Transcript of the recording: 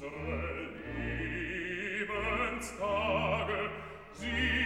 unsere Lebenstage, sie